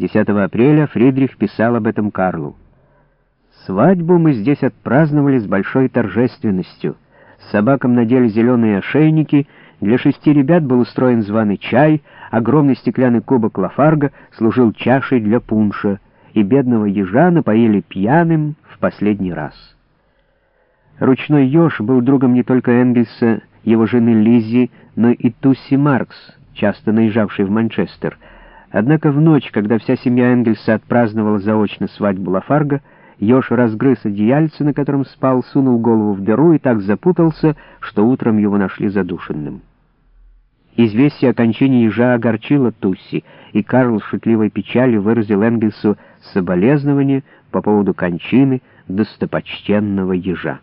10 апреля Фридрих писал об этом Карлу. «Свадьбу мы здесь отпраздновали с большой торжественностью. Собакам надели зеленые ошейники, для шести ребят был устроен званый чай, огромный стеклянный кубок Лафарга служил чашей для пунша, и бедного ежа напоили пьяным в последний раз». Ручной еж был другом не только Энгельса, его жены Лиззи, но и Тусси Маркс, часто наезжавшей в Манчестер. Однако в ночь, когда вся семья Энгельса отпраздновала заочно свадьбу Лафарга, еж разгрыз одеяльце, на котором спал, сунул голову в дыру и так запутался, что утром его нашли задушенным. Известие о кончине ежа огорчило Тусси, и Карл с шутливой печалью выразил Энгельсу соболезнование по поводу кончины достопочтенного ежа.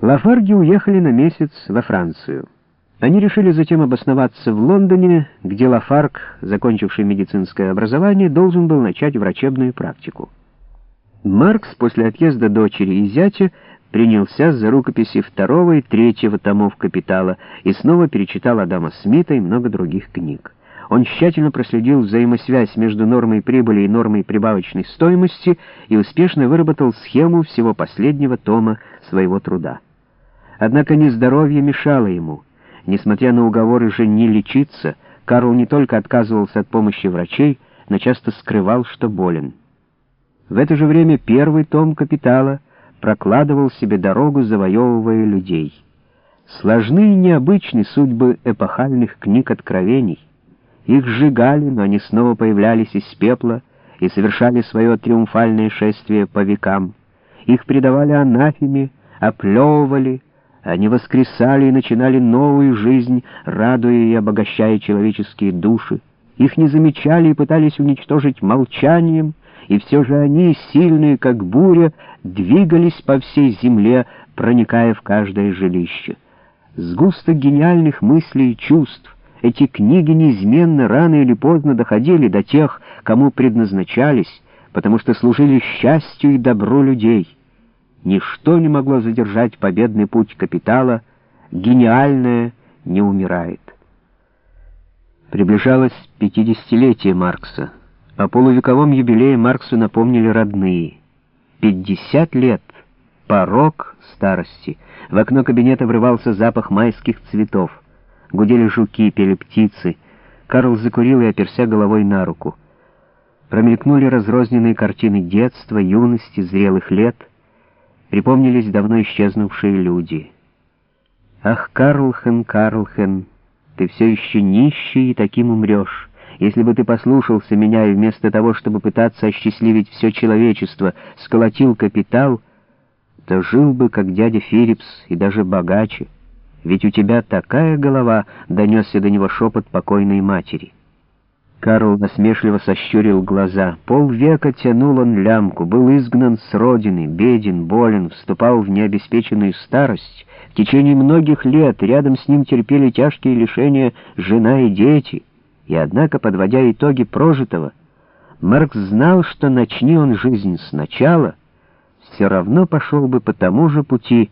Лафарги уехали на месяц во Францию. Они решили затем обосноваться в Лондоне, где Лафарг, закончивший медицинское образование, должен был начать врачебную практику. Маркс после отъезда дочери и зятя принялся за рукописи второго и третьего томов «Капитала» и снова перечитал Адама Смита и много других книг. Он тщательно проследил взаимосвязь между нормой прибыли и нормой прибавочной стоимости и успешно выработал схему всего последнего тома своего труда. Однако нездоровье мешало ему. Несмотря на уговоры жене лечиться, Карл не только отказывался от помощи врачей, но часто скрывал, что болен. В это же время первый том «Капитала» прокладывал себе дорогу, завоевывая людей. Сложны и необычны судьбы эпохальных книг откровений. Их сжигали, но они снова появлялись из пепла и совершали свое триумфальное шествие по векам. Их предавали анафеме, оплевывали, они воскресали и начинали новую жизнь, радуя и обогащая человеческие души. Их не замечали и пытались уничтожить молчанием, и все же они, сильные как буря, двигались по всей земле, проникая в каждое жилище. Сгусток гениальных мыслей и чувств, эти книги неизменно рано или поздно доходили до тех, кому предназначались, потому что служили счастью и добру людей. Ничто не могло задержать победный путь капитала, гениальное не умирает. Приближалось пятидесятилетие Маркса. О полувековом юбилее Марксу напомнили родные. Пятьдесят лет. Порог старости. В окно кабинета врывался запах майских цветов. Гудели жуки, пели птицы. Карл закурил и оперся головой на руку. Промелькнули разрозненные картины детства, юности, зрелых лет — Припомнились давно исчезнувшие люди. «Ах, Карлхен, Карлхен, ты все еще нищий и таким умрешь. Если бы ты послушался меня и вместо того, чтобы пытаться осчастливить все человечество, сколотил капитал, то жил бы, как дядя Филлипс, и даже богаче. Ведь у тебя такая голова», — донесся до него шепот покойной матери. Карл насмешливо сощурил глаза. Полвека тянул он лямку, был изгнан с родины, беден, болен, вступал в необеспеченную старость. В течение многих лет рядом с ним терпели тяжкие лишения жена и дети. И однако, подводя итоги прожитого, Маркс знал, что начни он жизнь сначала, все равно пошел бы по тому же пути,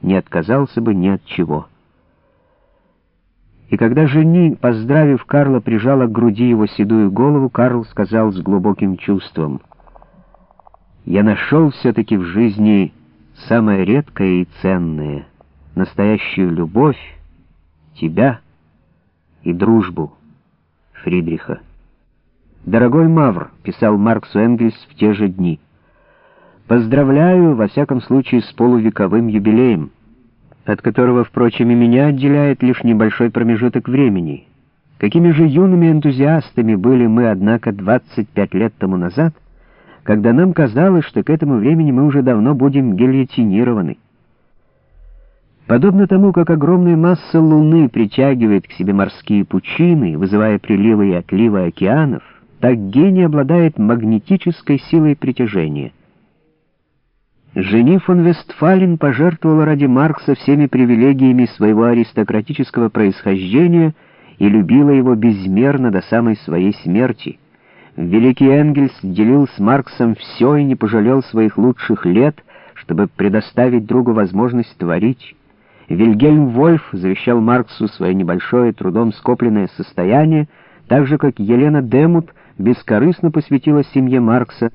не отказался бы ни от чего. И когда жени, поздравив Карла, прижала к груди его седую голову, Карл сказал с глубоким чувством, «Я нашел все-таки в жизни самое редкое и ценное, настоящую любовь, тебя и дружбу Фридриха». «Дорогой Мавр», — писал Марксу Энгельс в те же дни, — «поздравляю, во всяком случае, с полувековым юбилеем» от которого, впрочем, и меня отделяет лишь небольшой промежуток времени. Какими же юными энтузиастами были мы, однако, 25 лет тому назад, когда нам казалось, что к этому времени мы уже давно будем гильотинированы. Подобно тому, как огромная масса Луны притягивает к себе морские пучины, вызывая приливы и отливы океанов, так гений обладает магнетической силой притяжения — Жени фон Вестфален пожертвовала ради Маркса всеми привилегиями своего аристократического происхождения и любила его безмерно до самой своей смерти. Великий Энгельс делил с Марксом все и не пожалел своих лучших лет, чтобы предоставить другу возможность творить. Вильгельм Вольф завещал Марксу свое небольшое трудом скопленное состояние, так же, как Елена Демут бескорыстно посвятила семье Маркса,